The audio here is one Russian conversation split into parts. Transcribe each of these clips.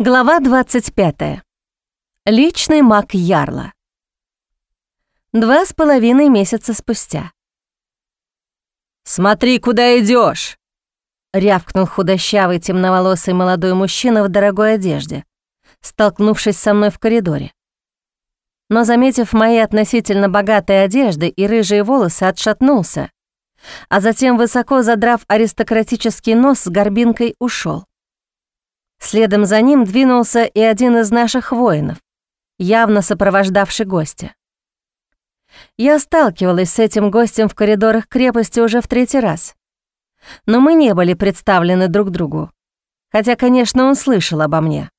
Глава 25. Личный маг Ярла. Два с половиной месяца спустя. «Смотри, куда идешь! рявкнул худощавый темноволосый молодой мужчина в дорогой одежде, столкнувшись со мной в коридоре. Но, заметив мои относительно богатые одежды и рыжие волосы, отшатнулся, а затем, высоко задрав аристократический нос с горбинкой, ушел. Следом за ним двинулся и один из наших воинов, явно сопровождавший гостя. Я сталкивалась с этим гостем в коридорах крепости уже в третий раз. Но мы не были представлены друг другу, хотя, конечно, он слышал обо мне.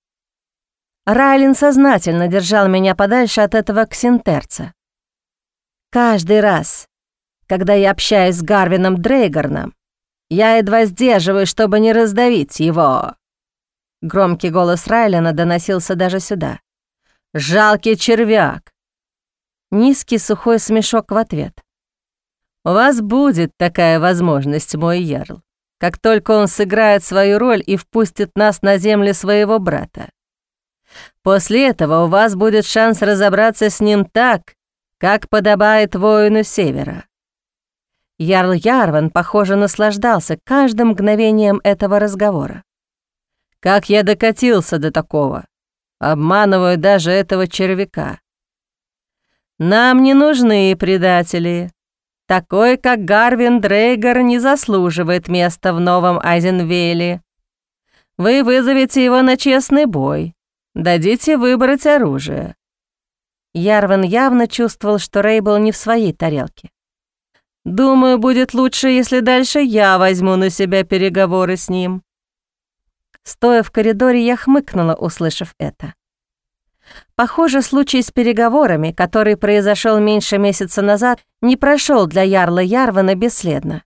Райлин сознательно держал меня подальше от этого ксентерца. Каждый раз, когда я общаюсь с Гарвином Дрейгорном, я едва сдерживаю, чтобы не раздавить его. Громкий голос Райлена доносился даже сюда. «Жалкий червяк!» Низкий сухой смешок в ответ. «У вас будет такая возможность, мой ярл, как только он сыграет свою роль и впустит нас на земли своего брата. После этого у вас будет шанс разобраться с ним так, как подобает воину Севера». Ярл Ярван, похоже, наслаждался каждым мгновением этого разговора. Как я докатился до такого? Обманываю даже этого червяка. Нам не нужны предатели. Такой, как Гарвин Дрейгер, не заслуживает места в новом Айзенвейле. Вы вызовете его на честный бой, дадите выбрать оружие. Ярвин явно чувствовал, что Рей был не в своей тарелке. «Думаю, будет лучше, если дальше я возьму на себя переговоры с ним. Стоя в коридоре, я хмыкнула, услышав это. Похоже, случай с переговорами, который произошел меньше месяца назад, не прошел для Ярла Ярвана бесследно.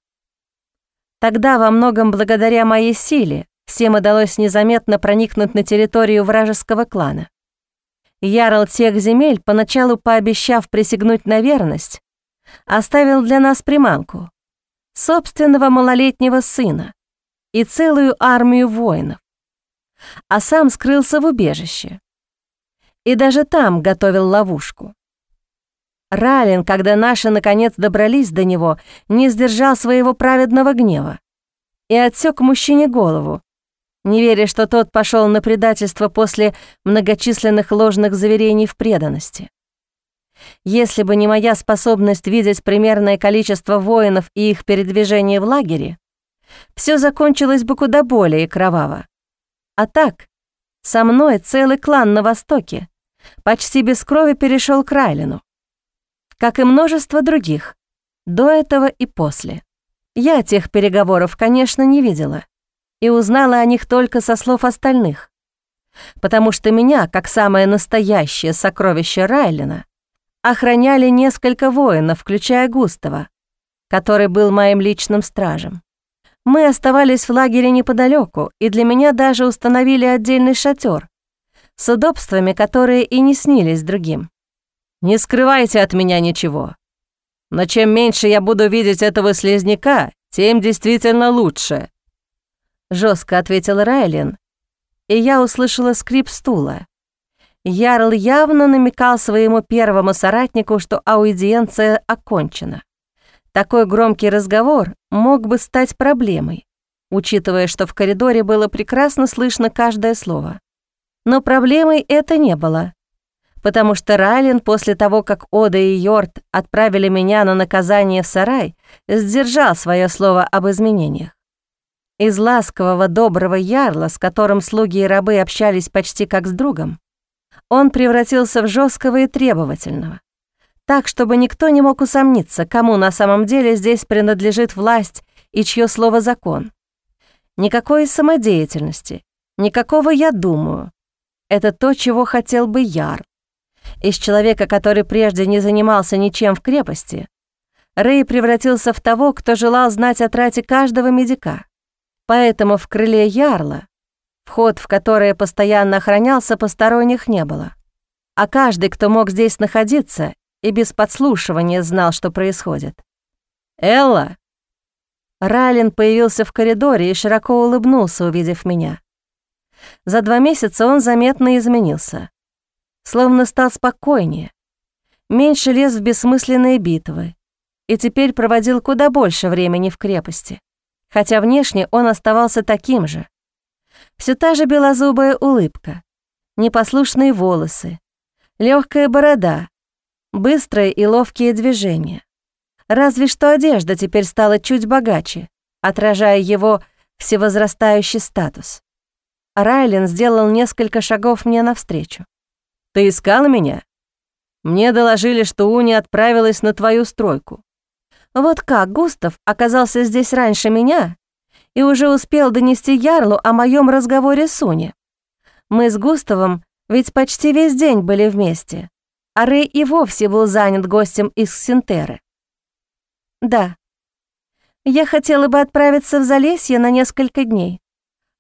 Тогда, во многом благодаря моей силе, всем удалось незаметно проникнуть на территорию вражеского клана. Ярл тех земель, поначалу пообещав присягнуть на верность, оставил для нас приманку — собственного малолетнего сына и целую армию воинов а сам скрылся в убежище. И даже там готовил ловушку. Ралин, когда наши наконец добрались до него, не сдержал своего праведного гнева и отсек мужчине голову, не веря, что тот пошел на предательство после многочисленных ложных заверений в преданности. Если бы не моя способность видеть примерное количество воинов и их передвижение в лагере, все закончилось бы куда более кроваво. А так, со мной целый клан на Востоке почти без крови перешел к Райлину. Как и множество других, до этого и после. Я тех переговоров, конечно, не видела и узнала о них только со слов остальных, потому что меня, как самое настоящее сокровище Райлина, охраняли несколько воинов, включая Густава, который был моим личным стражем. Мы оставались в лагере неподалеку, и для меня даже установили отдельный шатер с удобствами, которые и не снились другим. «Не скрывайте от меня ничего. Но чем меньше я буду видеть этого слезняка, тем действительно лучше», — жестко ответил Райлин, и я услышала скрип стула. Ярл явно намекал своему первому соратнику, что аудиенция окончена. Такой громкий разговор мог бы стать проблемой, учитывая, что в коридоре было прекрасно слышно каждое слово. Но проблемой это не было, потому что Райлен после того, как Ода и Йорт отправили меня на наказание в сарай, сдержал свое слово об изменениях. Из ласкового, доброго ярла, с которым слуги и рабы общались почти как с другом, он превратился в жесткого и требовательного так, чтобы никто не мог усомниться, кому на самом деле здесь принадлежит власть и чье слово закон. Никакой самодеятельности, никакого «я думаю». Это то, чего хотел бы Яр. Из человека, который прежде не занимался ничем в крепости, Рэй превратился в того, кто желал знать о трате каждого медика. Поэтому в крыле Ярла, вход в которое постоянно охранялся, посторонних не было. А каждый, кто мог здесь находиться, и без подслушивания знал, что происходит. «Элла!» Райлин появился в коридоре и широко улыбнулся, увидев меня. За два месяца он заметно изменился. Словно стал спокойнее, меньше лез в бессмысленные битвы и теперь проводил куда больше времени в крепости, хотя внешне он оставался таким же. Все та же белозубая улыбка, непослушные волосы, легкая борода, быстрые и ловкие движения. Разве что одежда теперь стала чуть богаче, отражая его всевозрастающий статус. Райлен сделал несколько шагов мне навстречу. «Ты искала меня? Мне доложили, что Уни отправилась на твою стройку. Вот как Густав оказался здесь раньше меня и уже успел донести Ярлу о моем разговоре с Уни. Мы с Густавом ведь почти весь день были вместе, а Рэй и вовсе был занят гостем из Синтеры. Да, я хотела бы отправиться в Залесье на несколько дней,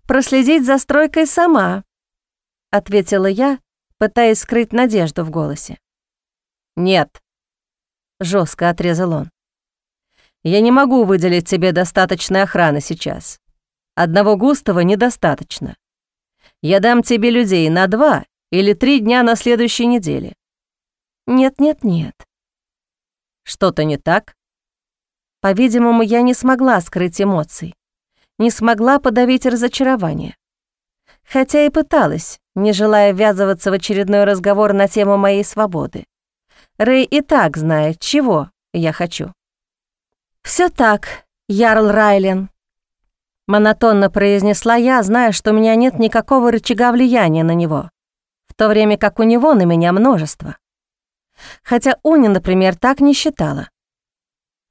проследить за стройкой сама», — ответила я, пытаясь скрыть надежду в голосе. «Нет», — жестко отрезал он. «Я не могу выделить тебе достаточной охраны сейчас. Одного Густава недостаточно. Я дам тебе людей на два или три дня на следующей неделе». «Нет-нет-нет». «Что-то не так?» По-видимому, я не смогла скрыть эмоций не смогла подавить разочарование. Хотя и пыталась, не желая ввязываться в очередной разговор на тему моей свободы. Рэй и так знает, чего я хочу. Все так, Ярл Райлен», — монотонно произнесла я, зная, что у меня нет никакого рычага влияния на него, в то время как у него на меня множество. Хотя Уни, например, так не считала.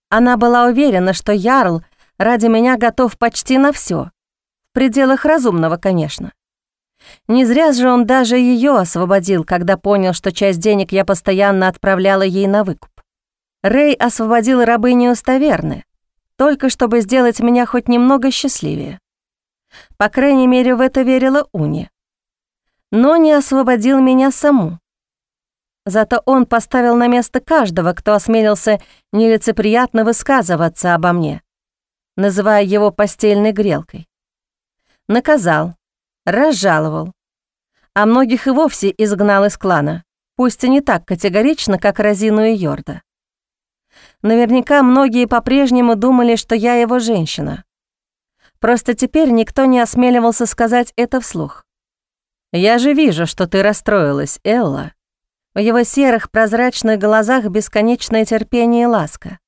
Она была уверена, что Ярл ради меня готов почти на все, в пределах разумного, конечно. Не зря же он даже ее освободил, когда понял, что часть денег я постоянно отправляла ей на выкуп. Рэй освободил рабыню Ставерны, только чтобы сделать меня хоть немного счастливее. По крайней мере, в это верила Уни. Но не освободил меня саму. Зато он поставил на место каждого, кто осмелился нелицеприятно высказываться обо мне называя его постельной грелкой. Наказал, разжаловал, а многих и вовсе изгнал из клана, пусть и не так категорично, как Розину и Йорда. Наверняка многие по-прежнему думали, что я его женщина. Просто теперь никто не осмеливался сказать это вслух. «Я же вижу, что ты расстроилась, Элла». В его серых прозрачных глазах бесконечное терпение и ласка.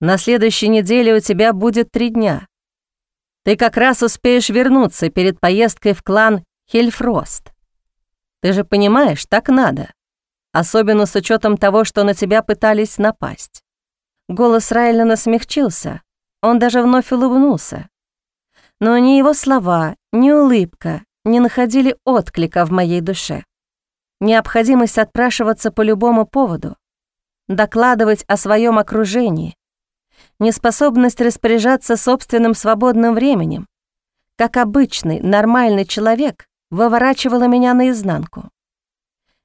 На следующей неделе у тебя будет три дня. Ты как раз успеешь вернуться перед поездкой в клан Хельфрост. Ты же понимаешь, так надо. Особенно с учетом того, что на тебя пытались напасть. Голос Райлена смягчился, он даже вновь улыбнулся. Но ни его слова, ни улыбка не находили отклика в моей душе. Необходимость отпрашиваться по любому поводу, докладывать о своем окружении, неспособность распоряжаться собственным свободным временем, как обычный, нормальный человек, выворачивала меня наизнанку.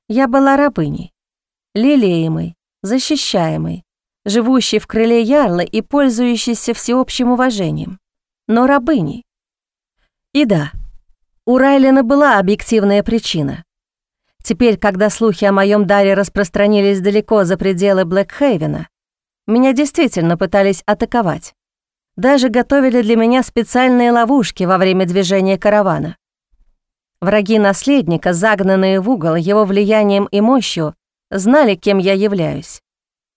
Я была рабыней, лелеемой, защищаемой, живущей в крыле ярла и пользующейся всеобщим уважением, но рабыней. И да, у Райлина была объективная причина. Теперь, когда слухи о моем даре распространились далеко за пределы Блэкхейвена, меня действительно пытались атаковать. Даже готовили для меня специальные ловушки во время движения каравана. Враги наследника, загнанные в угол его влиянием и мощью, знали, кем я являюсь,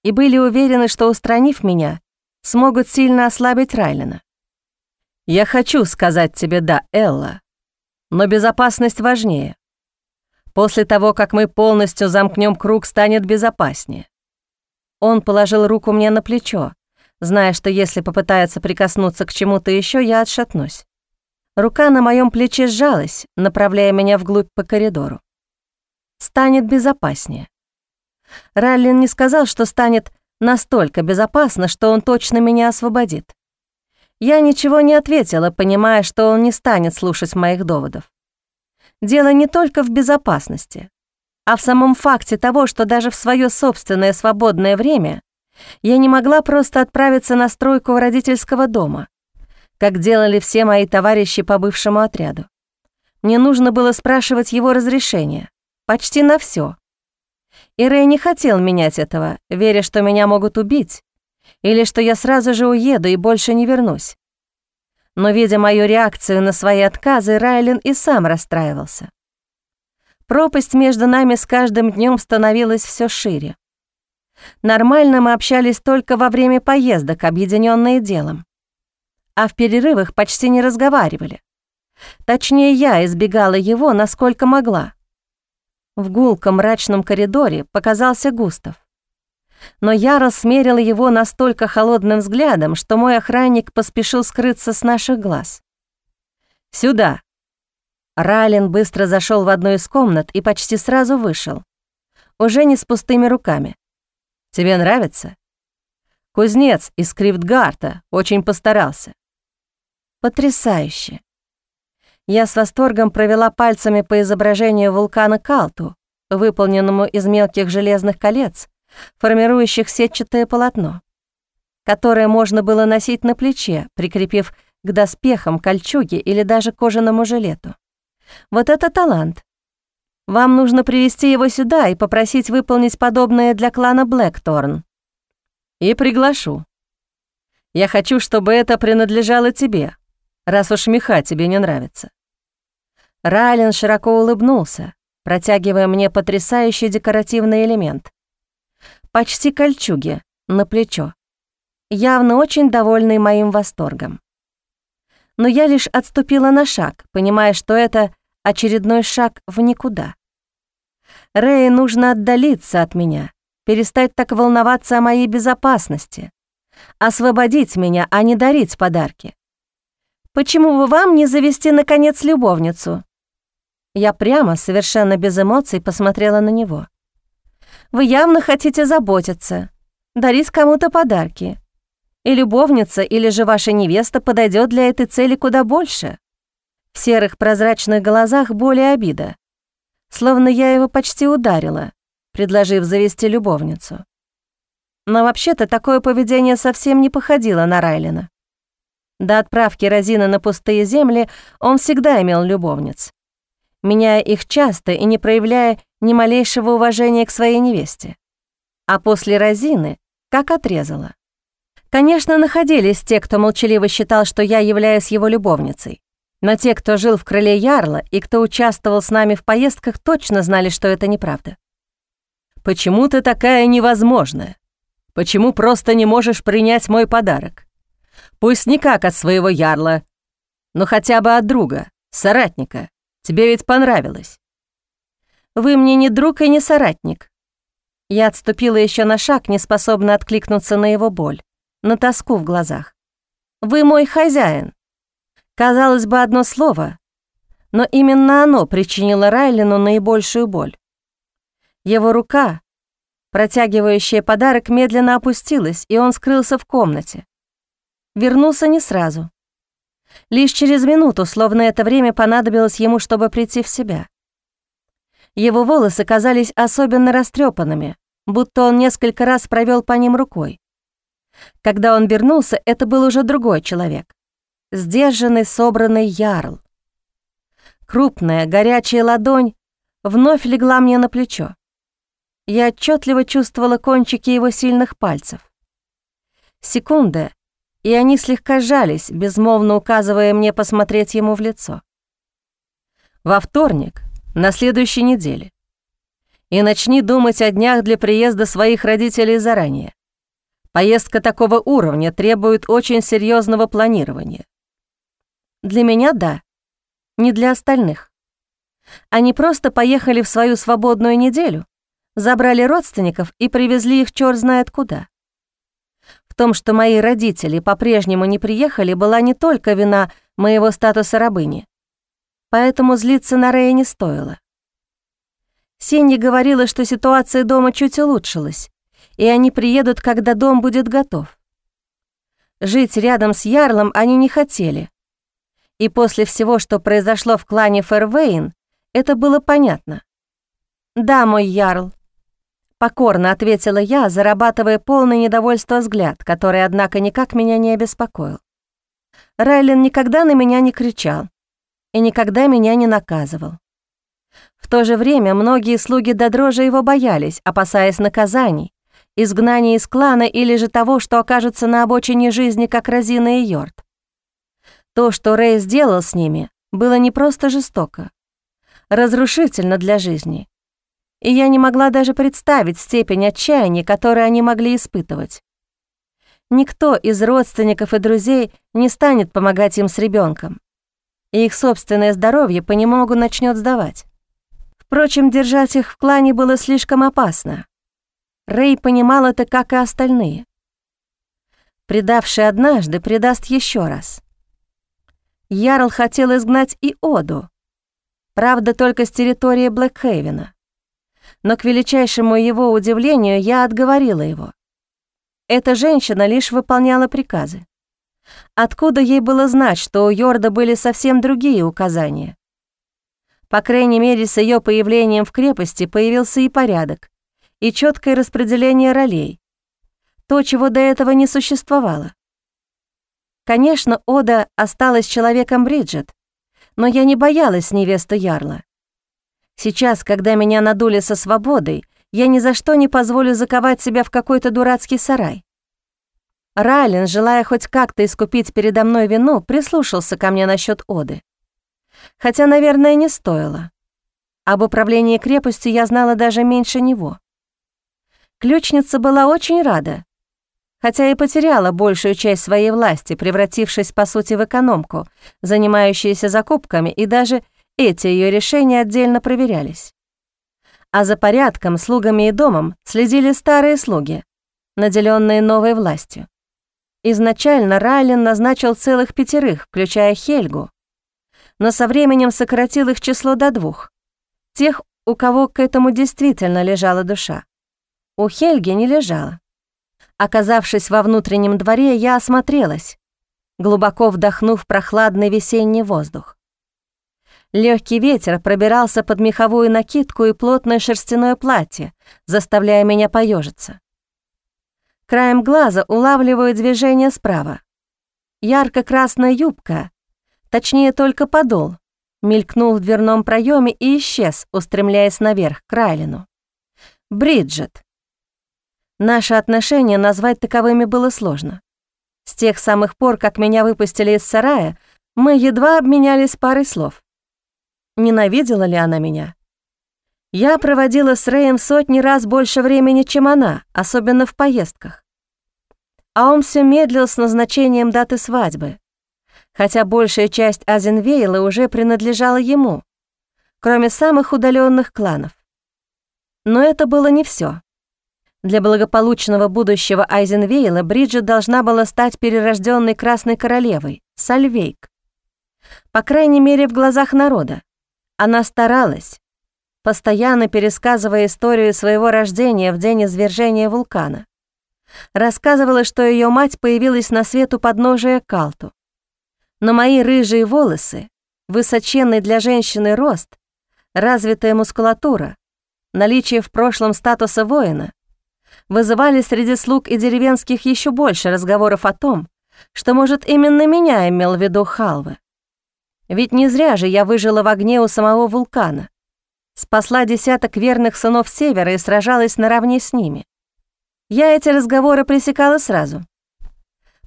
и были уверены, что, устранив меня, смогут сильно ослабить Райлина. «Я хочу сказать тебе «да», Элла, но безопасность важнее. После того, как мы полностью замкнем круг, станет безопаснее. Он положил руку мне на плечо, зная, что если попытается прикоснуться к чему-то еще, я отшатнусь. Рука на моем плече сжалась, направляя меня вглубь по коридору. Станет безопаснее. Раллин не сказал, что станет настолько безопасно, что он точно меня освободит. Я ничего не ответила, понимая, что он не станет слушать моих доводов. Дело не только в безопасности а в самом факте того, что даже в свое собственное свободное время я не могла просто отправиться на стройку родительского дома, как делали все мои товарищи по бывшему отряду. Мне нужно было спрашивать его разрешения. Почти на все. И Рэй не хотел менять этого, веря, что меня могут убить, или что я сразу же уеду и больше не вернусь. Но, видя мою реакцию на свои отказы, Райлен и сам расстраивался. Пропасть между нами с каждым днем становилась все шире. Нормально мы общались только во время поездок, объединенные делом. А в перерывах почти не разговаривали. Точнее, я избегала его, насколько могла. В гулком мрачном коридоре показался Густав. Но я рассмерила его настолько холодным взглядом, что мой охранник поспешил скрыться с наших глаз. «Сюда!» Райлен быстро зашел в одну из комнат и почти сразу вышел. Уже не с пустыми руками. «Тебе нравится?» Кузнец из Скриптгарта очень постарался. Потрясающе. Я с восторгом провела пальцами по изображению вулкана Калту, выполненному из мелких железных колец, формирующих сетчатое полотно, которое можно было носить на плече, прикрепив к доспехам, кольчуге или даже кожаному жилету. Вот это талант. Вам нужно привести его сюда и попросить выполнить подобное для клана Блэкторн. И приглашу. Я хочу, чтобы это принадлежало тебе, раз уж меха тебе не нравится». Райлен широко улыбнулся, протягивая мне потрясающий декоративный элемент. Почти кольчуги, на плечо. Явно очень довольный моим восторгом. Но я лишь отступила на шаг, понимая, что это очередной шаг в никуда. Рэй нужно отдалиться от меня, перестать так волноваться о моей безопасности, освободить меня, а не дарить подарки. Почему бы вам не завести, наконец, любовницу?» Я прямо, совершенно без эмоций, посмотрела на него. «Вы явно хотите заботиться, дарить кому-то подарки. И любовница или же ваша невеста подойдет для этой цели куда больше». В серых прозрачных глазах более обида. Словно я его почти ударила, предложив завести любовницу. Но вообще-то такое поведение совсем не походило на Райлина. До отправки Розина на пустые земли он всегда имел любовниц, меняя их часто и не проявляя ни малейшего уважения к своей невесте. А после Розины как отрезала. Конечно, находились те, кто молчаливо считал, что я являюсь его любовницей. Но те, кто жил в крыле Ярла и кто участвовал с нами в поездках, точно знали, что это неправда. «Почему ты такая невозможная? Почему просто не можешь принять мой подарок? Пусть не как от своего ярла, но хотя бы от друга, соратника. Тебе ведь понравилось. Вы мне не друг и не соратник. Я отступила еще на шаг, не способна откликнуться на его боль, на тоску в глазах. Вы мой хозяин. Казалось бы, одно слово, но именно оно причинило Райлину наибольшую боль. Его рука, протягивающая подарок, медленно опустилась, и он скрылся в комнате. Вернулся не сразу. Лишь через минуту, словно это время понадобилось ему, чтобы прийти в себя. Его волосы казались особенно растрепанными, будто он несколько раз провел по ним рукой. Когда он вернулся, это был уже другой человек. Сдержанный, собранный ярл. Крупная, горячая ладонь вновь легла мне на плечо. Я отчетливо чувствовала кончики его сильных пальцев. Секунда, и они слегка сжались, безмолвно указывая мне посмотреть ему в лицо. Во вторник, на следующей неделе. И начни думать о днях для приезда своих родителей заранее. Поездка такого уровня требует очень серьезного планирования. Для меня — да, не для остальных. Они просто поехали в свою свободную неделю, забрали родственников и привезли их чёрт знает куда. В том, что мои родители по-прежнему не приехали, была не только вина моего статуса рабыни. Поэтому злиться на Рэя не стоило. Синди говорила, что ситуация дома чуть улучшилась, и они приедут, когда дом будет готов. Жить рядом с Ярлом они не хотели. И после всего, что произошло в клане Фервейн, это было понятно. «Да, мой Ярл, Покорно ответила я, зарабатывая полный недовольство взгляд, который, однако, никак меня не обеспокоил. Райлен никогда на меня не кричал. и никогда меня не наказывал. В то же время многие слуги до дрожи его боялись, опасаясь наказаний, изгнания из клана или же того, что окажется на обочине жизни, как Розина и Йорд. То, что Рэй сделал с ними, было не просто жестоко, разрушительно для жизни. И я не могла даже представить степень отчаяния, которую они могли испытывать. Никто из родственников и друзей не станет помогать им с ребенком, и их собственное здоровье понемногу начнет сдавать. Впрочем, держать их в клане было слишком опасно. Рэй понимал это, как и остальные. Предавший однажды, предаст еще раз. Ярл хотел изгнать и Оду. Правда, только с территории Блэкхейвена. Но к величайшему его удивлению я отговорила его. Эта женщина лишь выполняла приказы. Откуда ей было знать, что у Йорда были совсем другие указания? По крайней мере, с ее появлением в крепости появился и порядок, и четкое распределение ролей. То, чего до этого не существовало. Конечно, Ода осталась человеком Бриджит, но я не боялась невесту Ярла. Сейчас, когда меня надули со свободой, я ни за что не позволю заковать себя в какой-то дурацкий сарай. Райлен, желая хоть как-то искупить передо мной вину, прислушался ко мне насчет Оды. Хотя, наверное, не стоило. Об управлении крепостью я знала даже меньше него. Ключница была очень рада, хотя и потеряла большую часть своей власти, превратившись, по сути, в экономку, занимающуюся закупками, и даже эти ее решения отдельно проверялись. А за порядком, слугами и домом следили старые слуги, наделенные новой властью. Изначально Райлен назначил целых пятерых, включая Хельгу, но со временем сократил их число до двух. Тех, у кого к этому действительно лежала душа. У Хельги не лежала. Оказавшись во внутреннем дворе, я осмотрелась, глубоко вдохнув прохладный весенний воздух. Легкий ветер пробирался под меховую накидку и плотное шерстяное платье, заставляя меня поежиться. Краем глаза улавливаю движение справа. Ярко-красная юбка точнее только подол, мелькнул в дверном проеме и исчез, устремляясь наверх, к Райлину. Бриджит. Наши отношения назвать таковыми было сложно. С тех самых пор, как меня выпустили из сарая, мы едва обменялись парой слов. Ненавидела ли она меня? Я проводила с Рэем сотни раз больше времени, чем она, особенно в поездках. А он все медлил с назначением даты свадьбы хотя большая часть Азенвейла уже принадлежала ему, кроме самых удаленных кланов. Но это было не все. Для благополучного будущего Айзенвейла Бриджит должна была стать перерожденной Красной Королевой, Сальвейк. По крайней мере, в глазах народа. Она старалась, постоянно пересказывая историю своего рождения в день извержения вулкана. Рассказывала, что ее мать появилась на свет у подножия Калту. Но мои рыжие волосы, высоченный для женщины рост, развитая мускулатура, наличие в прошлом статуса воина вызывали среди слуг и деревенских еще больше разговоров о том, что, может, именно меня имел в виду Халвы. Ведь не зря же я выжила в огне у самого вулкана, спасла десяток верных сынов Севера и сражалась наравне с ними. Я эти разговоры пресекала сразу.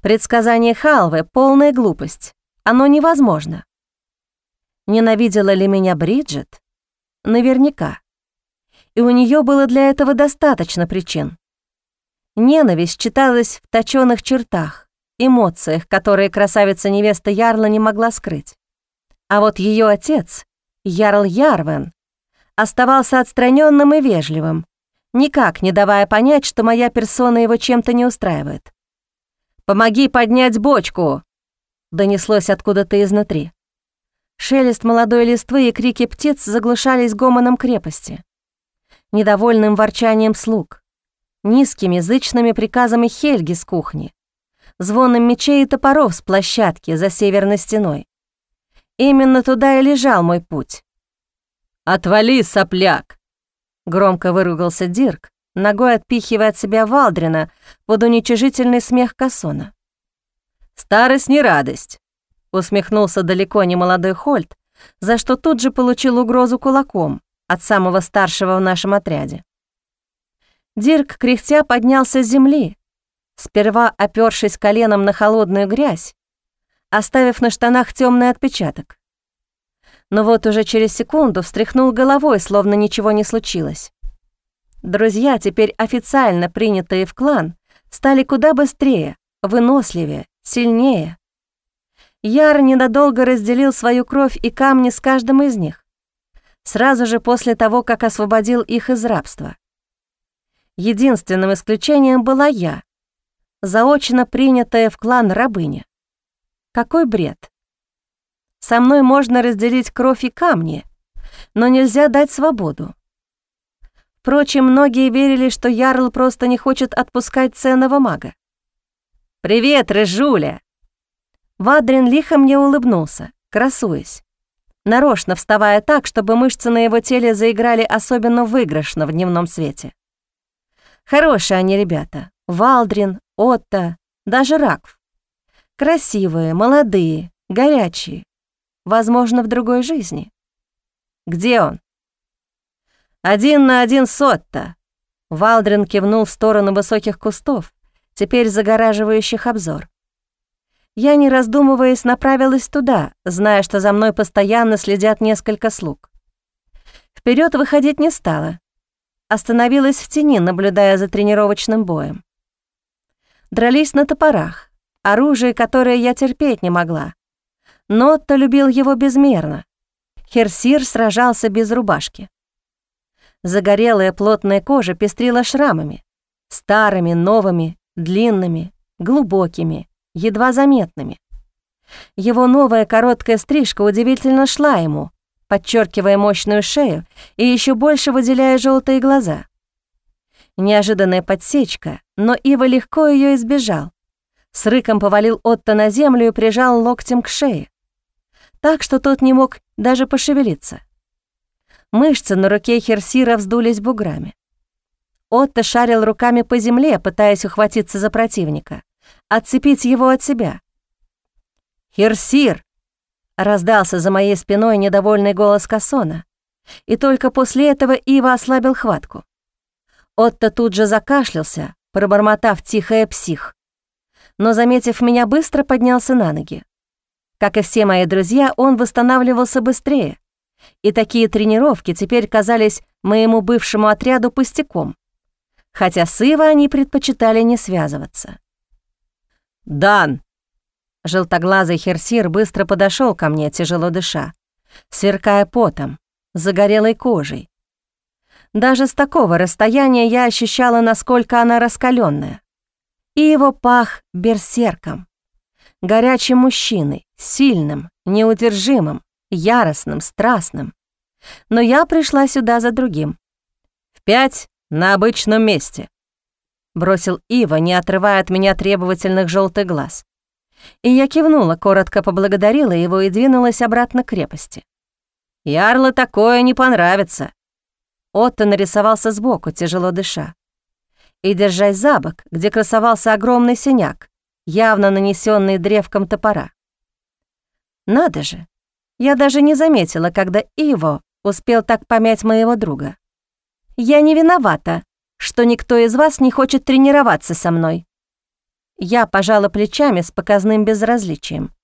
Предсказание Халвы — полная глупость. Оно невозможно. Ненавидела ли меня Бриджит? Наверняка. И у нее было для этого достаточно причин. Ненависть читалась в точёных чертах, эмоциях, которые красавица-невеста Ярла не могла скрыть. А вот ее отец, Ярл Ярвен, оставался отстраненным и вежливым, никак не давая понять, что моя персона его чем-то не устраивает. «Помоги поднять бочку!» донеслось откуда-то изнутри. Шелест молодой листвы и крики птиц заглушались гомоном крепости, недовольным ворчанием слуг, низкими зычными приказами Хельги с кухни, звоном мечей и топоров с площадки за северной стеной. Именно туда и лежал мой путь. «Отвали, сопляк!» — громко выругался Дирк, ногой отпихивая от себя Валдрина под уничижительный смех Кассона. «Старость не радость», — усмехнулся далеко не молодой Хольт, за что тут же получил угрозу кулаком от самого старшего в нашем отряде. Дирк, кряхтя, поднялся с земли, сперва опёршись коленом на холодную грязь, оставив на штанах темный отпечаток. Но вот уже через секунду встряхнул головой, словно ничего не случилось. Друзья, теперь официально принятые в клан, стали куда быстрее, выносливее, сильнее. Яр ненадолго разделил свою кровь и камни с каждым из них, сразу же после того, как освободил их из рабства. Единственным исключением была я, заочно принятая в клан рабыня. Какой бред! Со мной можно разделить кровь и камни, но нельзя дать свободу. Впрочем, многие верили, что Ярл просто не хочет отпускать ценного мага. «Привет, Рыжуля!» Вадрин лихо мне улыбнулся, красуясь, нарочно вставая так, чтобы мышцы на его теле заиграли особенно выигрышно в дневном свете. Хорошие они ребята. Валдрин, Отто, даже Ракв. Красивые, молодые, горячие. Возможно, в другой жизни. Где он? Один на один с Отто. Валдрин кивнул в сторону высоких кустов, теперь загораживающих обзор. Я, не раздумываясь, направилась туда, зная, что за мной постоянно следят несколько слуг. Вперед выходить не стала. Остановилась в тени, наблюдая за тренировочным боем. Дрались на топорах, оружие, которое я терпеть не могла. Нотто любил его безмерно. Херсир сражался без рубашки. Загорелая плотная кожа пестрила шрамами, старыми, новыми, длинными, глубокими, едва заметными. Его новая короткая стрижка удивительно шла ему, подчеркивая мощную шею и еще больше выделяя желтые глаза. Неожиданная подсечка, но Ива легко ее избежал. С рыком повалил Отто на землю и прижал локтем к шее, так что тот не мог даже пошевелиться. Мышцы на руке Херсира вздулись буграми. Отто шарил руками по земле, пытаясь ухватиться за противника, отцепить его от себя. «Херсир!» — раздался за моей спиной недовольный голос Кассона, и только после этого Ива ослабил хватку. Отто тут же закашлялся, пробормотав тихое псих. Но, заметив меня, быстро поднялся на ноги. Как и все мои друзья, он восстанавливался быстрее, и такие тренировки теперь казались моему бывшему отряду пустяком хотя с Ива они предпочитали не связываться. «Дан!» Желтоглазый херсир быстро подошел ко мне, тяжело дыша, сверкая потом, загорелой кожей. Даже с такого расстояния я ощущала, насколько она раскаленная. И его пах берсерком, горячим мужчиной, сильным, неудержимым, яростным, страстным. Но я пришла сюда за другим. В пять на обычном месте», — бросил Ива, не отрывая от меня требовательных желтых глаз. И я кивнула, коротко поблагодарила его и двинулась обратно к крепости. «Ярлы такое не понравится». Отто нарисовался сбоку, тяжело дыша. И, держась за бок, где красовался огромный синяк, явно нанесенный древком топора. Надо же, я даже не заметила, когда Иво успел так помять моего друга. Я не виновата, что никто из вас не хочет тренироваться со мной». Я пожала плечами с показным безразличием,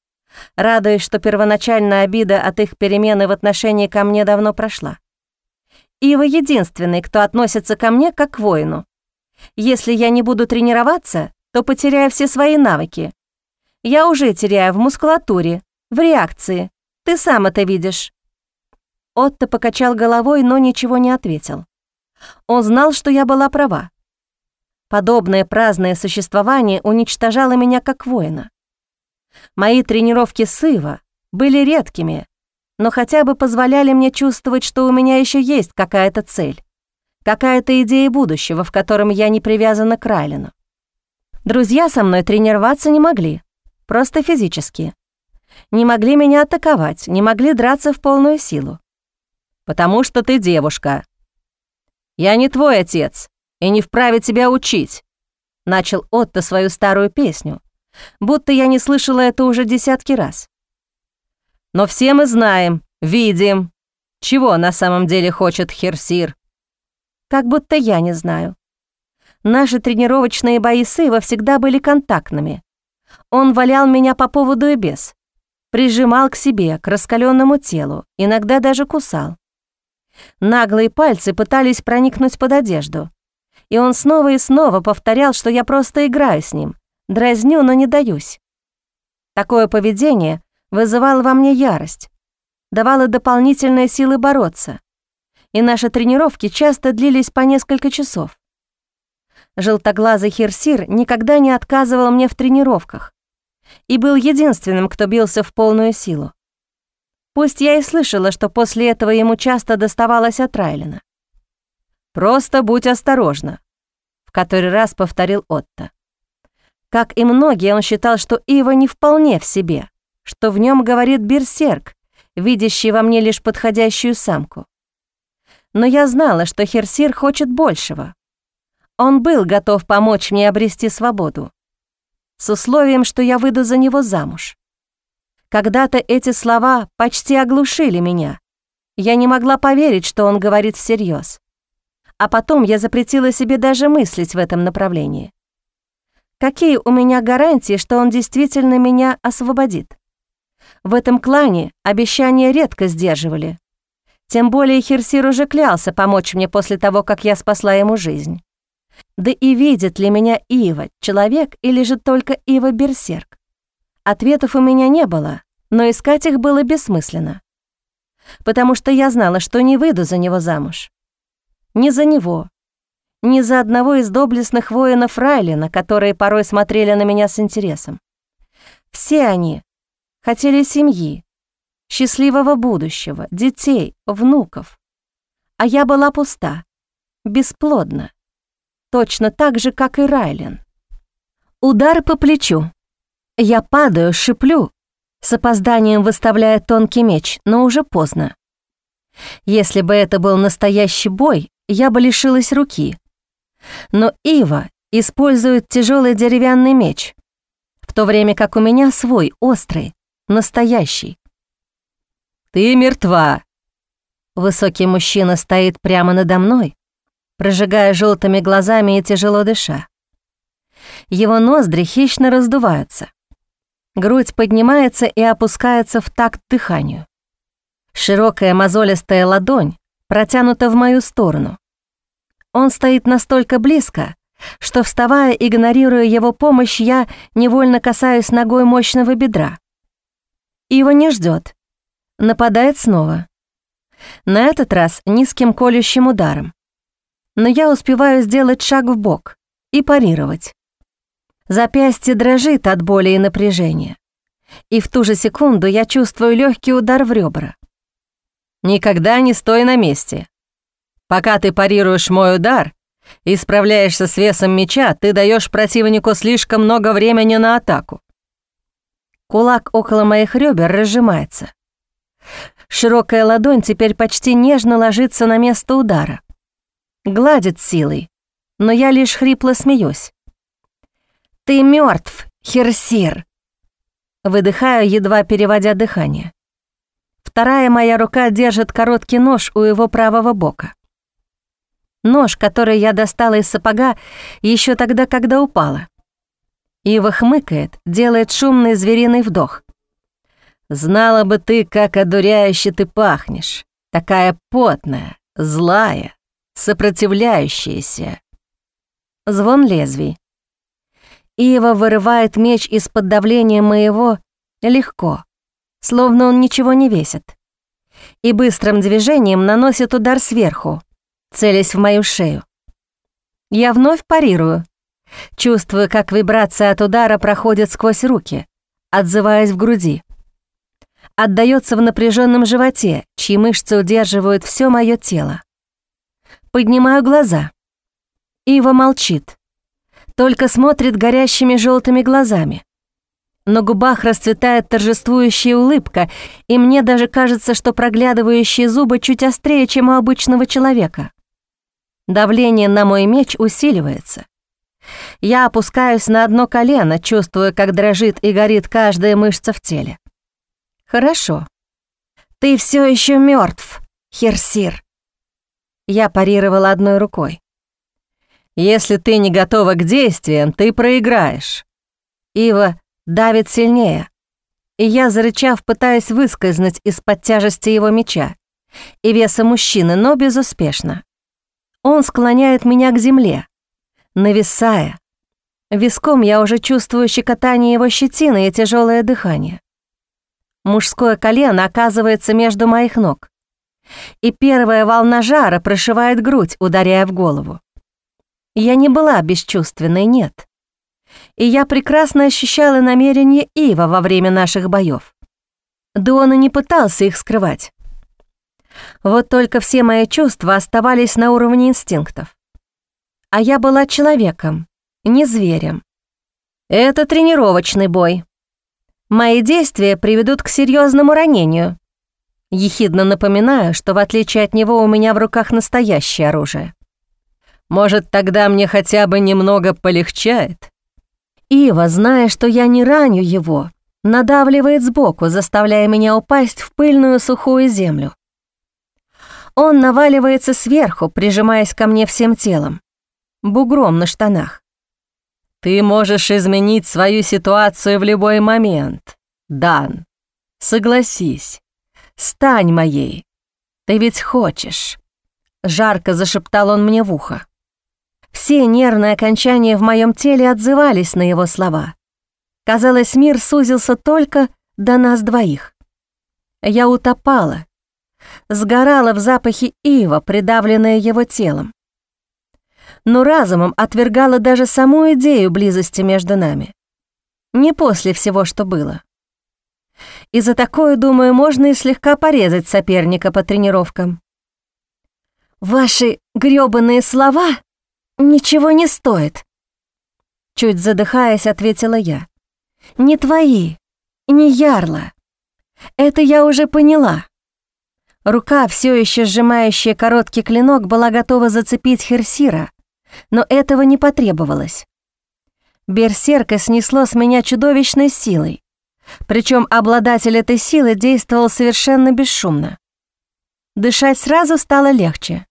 радуясь, что первоначальная обида от их перемены в отношении ко мне давно прошла. Ива единственный, кто относится ко мне как к воину. Если я не буду тренироваться, то потеряю все свои навыки. Я уже теряю в мускулатуре, в реакции. Ты сам это видишь». Отто покачал головой, но ничего не ответил. Он знал, что я была права. Подобное праздное существование уничтожало меня как воина. Мои тренировки с Ива были редкими, но хотя бы позволяли мне чувствовать, что у меня еще есть какая-то цель, какая-то идея будущего, в котором я не привязана к Райлину. Друзья со мной тренироваться не могли, просто физически. Не могли меня атаковать, не могли драться в полную силу. «Потому что ты девушка», «Я не твой отец и не вправе тебя учить», — начал Отто свою старую песню, будто я не слышала это уже десятки раз. «Но все мы знаем, «Видим. Чего на самом деле хочет Херсир?» «Как будто я не знаю. Наши тренировочные бои с Ива всегда были контактными. Он валял меня по поводу и без. Прижимал к себе, к раскаленному телу, иногда даже кусал. Наглые пальцы пытались проникнуть под одежду. И он снова и снова повторял, что я просто играю с ним, дразню, но не даюсь. Такое поведение вызывало во мне ярость, давало дополнительные силы бороться. И наши тренировки часто длились по несколько часов. Желтоглазый Херсир никогда не отказывал мне в тренировках и был единственным, кто бился в полную силу. Пусть я и слышала, что после этого ему часто доставалось от Райлина. «Просто будь осторожна», — в который раз повторил Отто. Как и многие, он считал, что Ива не вполне в себе, что в нем говорит берсерк, видящий во мне лишь подходящую самку. Но я знала, что Херсир хочет большего, он был готов помочь мне обрести свободу, с условием, что я выйду за него замуж. Когда-то эти слова почти оглушили меня. Я не могла поверить, что он говорит всерьез. А потом я запретила себе даже мыслить в этом направлении. Какие у меня гарантии, что он действительно меня освободит? В этом клане обещания редко сдерживали. Тем более Херсир уже клялся помочь мне после того, как я спасла ему жизнь. Да и видит ли меня Ива, человек или же только Ива-берсерк? Ответов у меня не было, но искать их было бессмысленно. Потому что я знала, что не выйду за него замуж. Ни за него, ни за одного из доблестных воинов Райлина, которые порой смотрели на меня с интересом. Все они хотели семьи, счастливого будущего, детей, внуков. А я была пуста, бесплодна точно так же, как и Райлен. Удар по плечу. Я падаю, шиплю, с опозданием выставляя тонкий меч, но уже поздно. Если бы это был настоящий бой, я бы лишилась руки. Но Ива использует тяжелый деревянный меч, в то время как у меня свой, острый, настоящий. «Ты мертва!» Высокий мужчина стоит прямо надо мной, прожигая желтыми глазами и тяжело дыша. Его ноздри хищно раздуваются. Грудь поднимается и опускается в такт дыханию. Широкая мозолистая ладонь протянута в мою сторону. Он стоит настолько близко, что, вставая, игнорируя его помощь, я невольно касаюсь ногой мощного бедра. Его не ждет, нападает снова. На этот раз низким колющим ударом но я успеваю сделать шаг в бок и парировать. Запястье дрожит от боли и напряжения. И в ту же секунду я чувствую легкий удар в ребра. Никогда не стой на месте. Пока ты парируешь мой удар и справляешься с весом меча, ты даешь противнику слишком много времени на атаку. Кулак около моих ребер разжимается. Широкая ладонь теперь почти нежно ложится на место удара гладит силой, но я лишь хрипло смеюсь. «Ты мертв, Херсир!» Выдыхаю, едва переводя дыхание. Вторая моя рука держит короткий нож у его правого бока. Нож, который я достала из сапога еще тогда, когда упала. Ива хмыкает, делает шумный звериный вдох. «Знала бы ты, как одуряюще ты пахнешь, такая потная, злая, сопротивляющиеся. Звон лезвий. Ива вырывает меч из-под давления моего легко, словно он ничего не весит, и быстрым движением наносит удар сверху, целясь в мою шею. Я вновь парирую, чувствую, как вибрация от удара проходит сквозь руки, отзываясь в груди. Отдается в напряженном животе, чьи мышцы удерживают все мое тело. Поднимаю глаза. Ива молчит. Только смотрит горящими желтыми глазами. На губах расцветает торжествующая улыбка, и мне даже кажется, что проглядывающие зубы чуть острее, чем у обычного человека. Давление на мой меч усиливается. Я опускаюсь на одно колено, чувствуя, как дрожит и горит каждая мышца в теле. Хорошо. «Ты все еще мертв, Херсир!» Я парировала одной рукой. «Если ты не готова к действиям, ты проиграешь». Ива давит сильнее, и я, зарычав, пытаюсь выскользнуть из-под тяжести его меча и веса мужчины, но безуспешно. Он склоняет меня к земле, нависая. Виском я уже чувствую щекотание его щетины и тяжелое дыхание. Мужское колено оказывается между моих ног, и первая волна жара прошивает грудь, ударяя в голову. Я не была бесчувственной, нет. И я прекрасно ощущала намерения Ива во время наших боев. Да он и не пытался их скрывать. Вот только все мои чувства оставались на уровне инстинктов. А я была человеком, не зверем. Это тренировочный бой. Мои действия приведут к серьезному ранению. Ехидно напоминаю, что в отличие от него у меня в руках настоящее оружие. Может, тогда мне хотя бы немного полегчает? Ива, зная, что я не раню его, надавливает сбоку, заставляя меня упасть в пыльную сухую землю. Он наваливается сверху, прижимаясь ко мне всем телом, бугром на штанах. «Ты можешь изменить свою ситуацию в любой момент, Дан. Согласись, стань моей. Ты ведь хочешь». Жарко зашептал он мне в ухо. Все нервные окончания в моем теле отзывались на его слова. Казалось, мир сузился только до нас двоих. Я утопала, сгорала в запахе ива, придавленная его телом. Но разумом отвергала даже саму идею близости между нами. Не после всего, что было. И за такое, думаю, можно и слегка порезать соперника по тренировкам. «Ваши грёбаные слова ничего не стоят», чуть задыхаясь, ответила я. «Не твои, не ярла. Это я уже поняла. Рука, все еще сжимающая короткий клинок, была готова зацепить Херсира, но этого не потребовалось. Берсерка снесло с меня чудовищной силой, причем обладатель этой силы действовал совершенно бесшумно. Дышать сразу стало легче.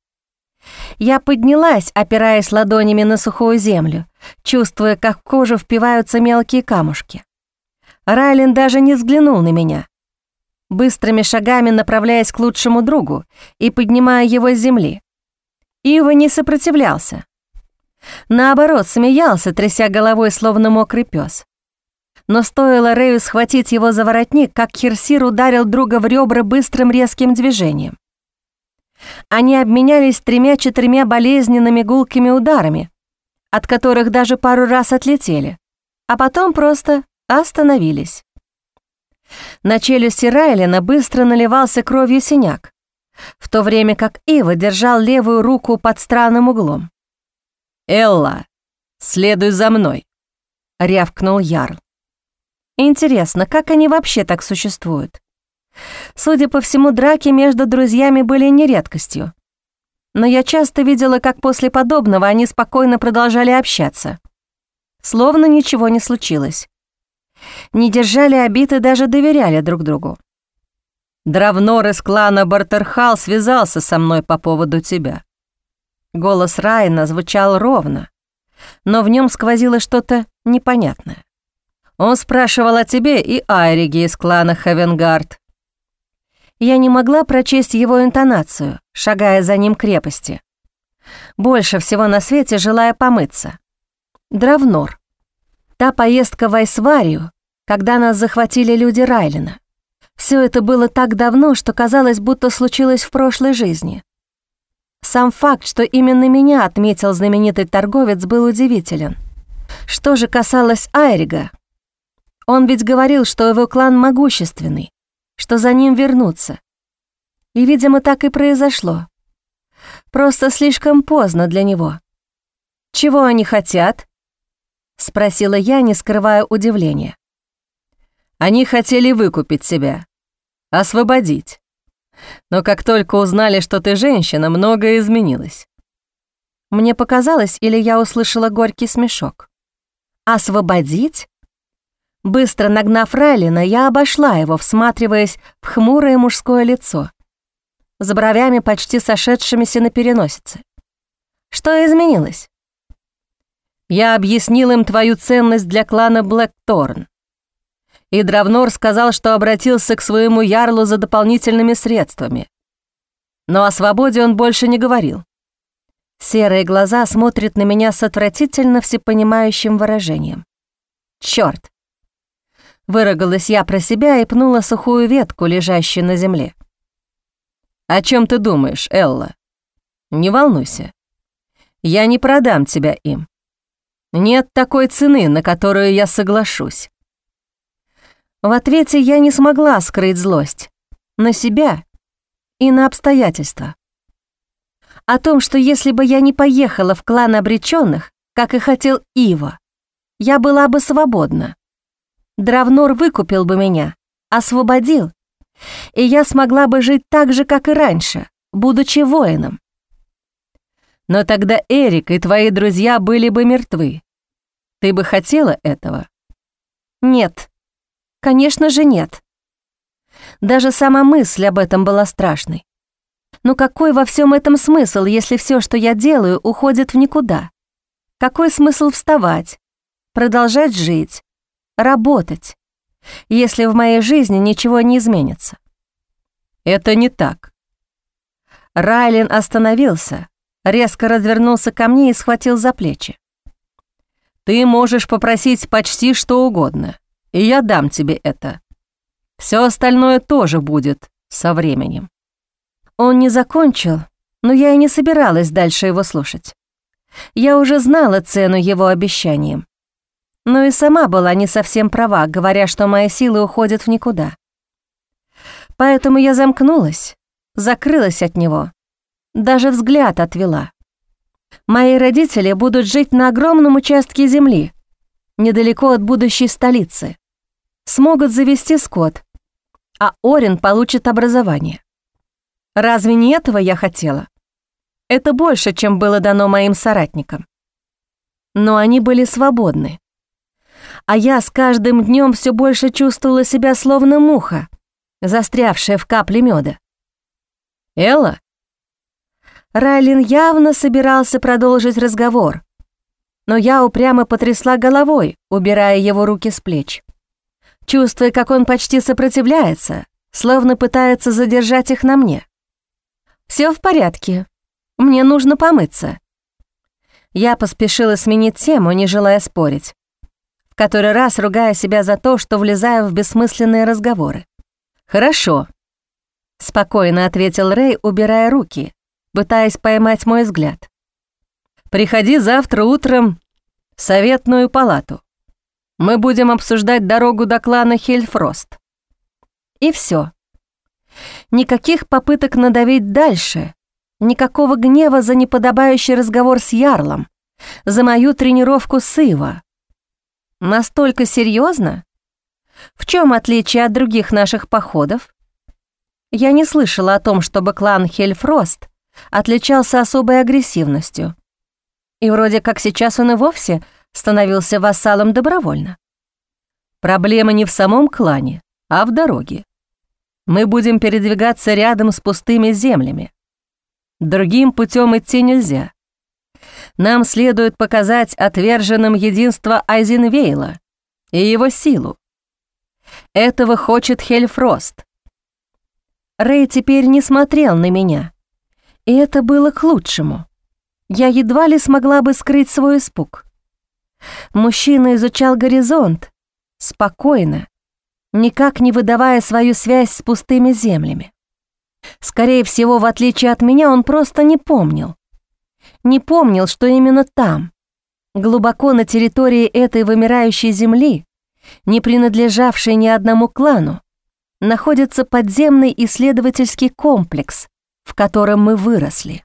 Я поднялась, опираясь ладонями на сухую землю, чувствуя, как в кожу впиваются мелкие камушки. Райлен даже не взглянул на меня быстрыми шагами направляясь к лучшему другу и поднимая его с земли. Ива не сопротивлялся. Наоборот, смеялся, тряся головой, словно мокрый пес. Но стоило Рэю схватить его за воротник, как Херсир ударил друга в ребра быстрым резким движением. Они обменялись тремя-четырьмя болезненными гулкими ударами, от которых даже пару раз отлетели, а потом просто остановились. На челюсти Райлина быстро наливался кровью синяк, в то время как Ива держал левую руку под странным углом. «Элла, следуй за мной», — рявкнул Ярл. Интересно, как они вообще так существуют? Судя по всему, драки между друзьями были не редкостью. Но я часто видела, как после подобного они спокойно продолжали общаться. Словно ничего не случилось не держали обид и даже доверяли друг другу. Дравнор из клана Бартерхал связался со мной по поводу тебя. Голос Райна звучал ровно, но в нем сквозило что-то непонятное. Он спрашивал о тебе и Айриге из клана Хевенгард. Я не могла прочесть его интонацию, шагая за ним крепости. Больше всего на свете желая помыться. Дравнор. Та поездка в Айсварию, когда нас захватили люди Райлина. Все это было так давно, что казалось, будто случилось в прошлой жизни. Сам факт, что именно меня отметил знаменитый торговец, был удивителен. Что же касалось Айрига, он ведь говорил, что его клан могущественный, что за ним вернутся. И, видимо, так и произошло. Просто слишком поздно для него. Чего они хотят? — спросила я, не скрывая удивления. «Они хотели выкупить себя, освободить. Но как только узнали, что ты женщина, многое изменилось». Мне показалось, или я услышала горький смешок. «Освободить?» Быстро нагнав Райлина, я обошла его, всматриваясь в хмурое мужское лицо, с бровями почти сошедшимися на переносице. Что изменилось? Я объяснил им твою ценность для клана Блэкторн. И Дравнор сказал, что обратился к своему ярлу за дополнительными средствами. Но о свободе он больше не говорил. Серые глаза смотрят на меня с отвратительно всепонимающим выражением. Чёрт! Выругалась я про себя и пнула сухую ветку, лежащую на земле. «О чем ты думаешь, Элла? Не волнуйся. Я не продам тебя им. Нет такой цены, на которую я соглашусь». В ответе я не смогла скрыть злость. На себя и на обстоятельства. О том, что если бы я не поехала в клан обреченных, как и хотел Ива, я была бы свободна. Дравнор выкупил бы меня, освободил, и я смогла бы жить так же, как и раньше, будучи воином. Но тогда Эрик и твои друзья были бы мертвы. Ты бы хотела этого? Нет. Конечно же, нет. Даже сама мысль об этом была страшной. Но какой во всем этом смысл, если все, что я делаю, уходит в никуда? Какой смысл вставать, продолжать жить, работать, если в моей жизни ничего не изменится. Это не так. Райлин остановился, резко развернулся ко мне и схватил за плечи. Ты можешь попросить почти что угодно, и я дам тебе это. Все остальное тоже будет со временем. Он не закончил, но я и не собиралась дальше его слушать. Я уже знала цену его обещаниям но и сама была не совсем права, говоря, что мои силы уходят в никуда. Поэтому я замкнулась, закрылась от него, даже взгляд отвела. Мои родители будут жить на огромном участке земли, недалеко от будущей столицы. Смогут завести скот, а Орин получит образование. Разве не этого я хотела? Это больше, чем было дано моим соратникам. Но они были свободны а я с каждым днем все больше чувствовала себя словно муха, застрявшая в капле меда. «Элла?» Райлин явно собирался продолжить разговор, но я упрямо потрясла головой, убирая его руки с плеч. Чувствуя, как он почти сопротивляется, словно пытается задержать их на мне. Все в порядке. Мне нужно помыться». Я поспешила сменить тему, не желая спорить который раз ругая себя за то, что влезаю в бессмысленные разговоры. «Хорошо», — спокойно ответил Рэй, убирая руки, пытаясь поймать мой взгляд. «Приходи завтра утром в советную палату. Мы будем обсуждать дорогу до клана Хельфрост». И все. Никаких попыток надавить дальше, никакого гнева за неподобающий разговор с Ярлом, за мою тренировку с Ива, Настолько серьезно? В чем отличие от других наших походов? Я не слышала о том, чтобы клан Хельфрост отличался особой агрессивностью. И вроде как сейчас он и вовсе становился вассалом добровольно. Проблема не в самом клане, а в дороге. Мы будем передвигаться рядом с пустыми землями. Другим путем идти нельзя. Нам следует показать отверженным единство Айзенвейла и его силу. Этого хочет Хельфрост. Рэй теперь не смотрел на меня, и это было к лучшему. Я едва ли смогла бы скрыть свой испуг. Мужчина изучал горизонт, спокойно, никак не выдавая свою связь с пустыми землями. Скорее всего, в отличие от меня, он просто не помнил не помнил, что именно там, глубоко на территории этой вымирающей земли, не принадлежавшей ни одному клану, находится подземный исследовательский комплекс, в котором мы выросли.